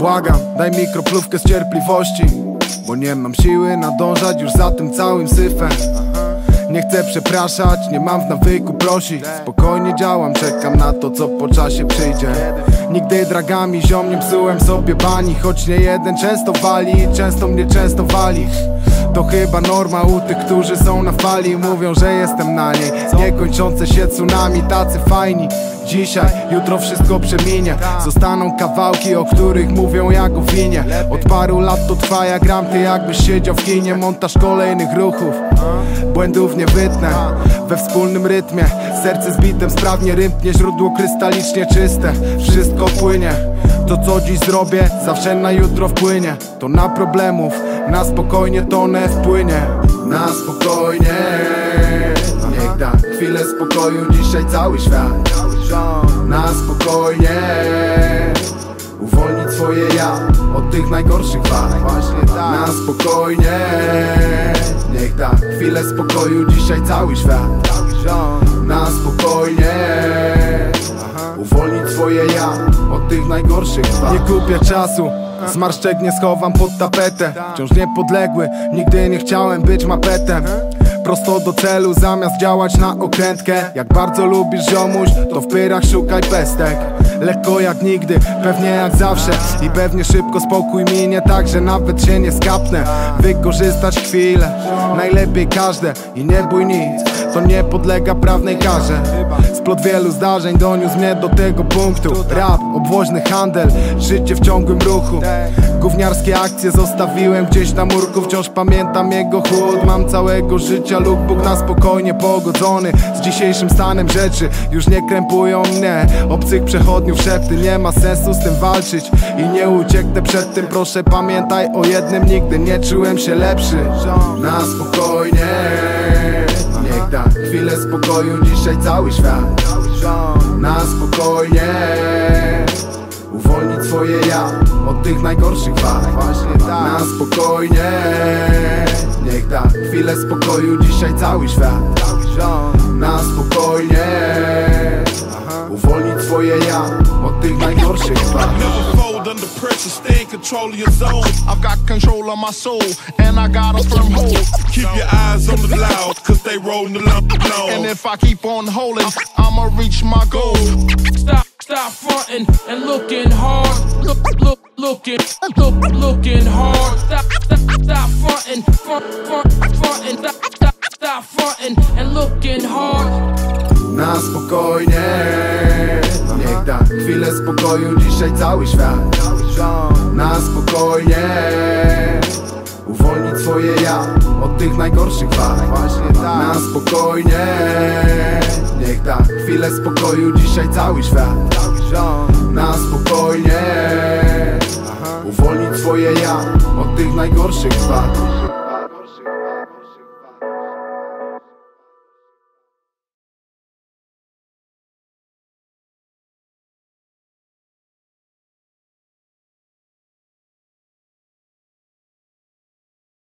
Błagam, daj mi kroplówkę z cierpliwości Bo nie mam siły nadążać już za tym całym syfem. Nie chcę przepraszać, nie mam w nawyku prosić. Spokojnie działam, czekam na to co po czasie przyjdzie. Nigdy dragami ziom nie psułem sobie bani Choć nie jeden często wali i często mnie często wali. To chyba norma u tych, którzy są na fali Mówią, że jestem na niej. Niekończące się tsunami, tacy fajni Dzisiaj, jutro wszystko przeminie Zostaną kawałki, o których mówią jak o winie Od paru lat to trwa, jak gram ty jakbyś siedział w kinie. Montaż kolejnych ruchów Błędów nie wytnę We wspólnym rytmie Serce zbitem sprawnie rympnie Źródło krystalicznie czyste. Wszystko płynie. To co dziś zrobię, zawsze na jutro wpłynie. To na problemów, na spokojnie tonę wpłynie Na spokojnie. Niech da chwilę spokoju dzisiaj cały świat Na spokojnie Uwolnić swoje ja od tych najgorszych wad. Na spokojnie. Niech da chwilę spokoju dzisiaj cały świat. Na spokojnie. Uwolnić swoje ja od tych najgorszych wad. Nie kupię czasu Zmarszczek nie schowam pod tapetę. Wciąż niepodległy, nigdy nie chciałem być mapetem Prosto do celu zamiast działać na okrętkę. Jak bardzo lubisz ziomuś, to w pyrach szukaj pestek. Lekko jak nigdy, pewnie jak zawsze. I pewnie szybko spokój minie tak, że nawet się nie skapnę. Wykorzystać chwilę, najlepiej każde. I nie bój nic, to nie podlega prawnej karze Splot wielu zdarzeń doniósł mnie do tego punktu. Rap, obwoźny handel, życie w ciągłym ruchu. Gówniarskie akcje zostawiłem gdzieś na murku. Wciąż pamiętam jego chłód. Mam całego życia lookbook na spokojnie pogodzony. Z dzisiejszym stanem rzeczy Już nie krępują mnie. Obcych przechodniów szepty Nie ma sensu z tym walczyć. I nie ucieknę przed tym Proszę pamiętaj o jednym. Nigdy nie czułem się lepszy. Na spokojnie. Niech da chwilę spokoju Dzisiaj cały świat. Na spokojnie. Uwolnić swoje ja od tych najgorszych wad. Na spokojnie. Niech da chwilę spokoju dzisiaj cały świat. Na spokojnie control of your zone. I've got control of my soul, and I got a firm hold. Keep your eyes on the loud, cause they rolling the lump And if I keep on holding, I'ma reach my goal. Stop, stop fronting and looking hard. Look, look, looking, look, looking hard. Stop, stop, stop fronting, front, front, fronting. Stop, stop, stop fronting and looking hard. Na spokojnie Niech da chwilę spokoju dzisiaj cały świat Na spokojnie. Uwolnić swoje ja od tych najgorszych wad. Na spokojnie. Niech da chwilę spokoju dzisiaj cały świat. Na spokojnie. Uwolnić swoje ja od tych najgorszych wad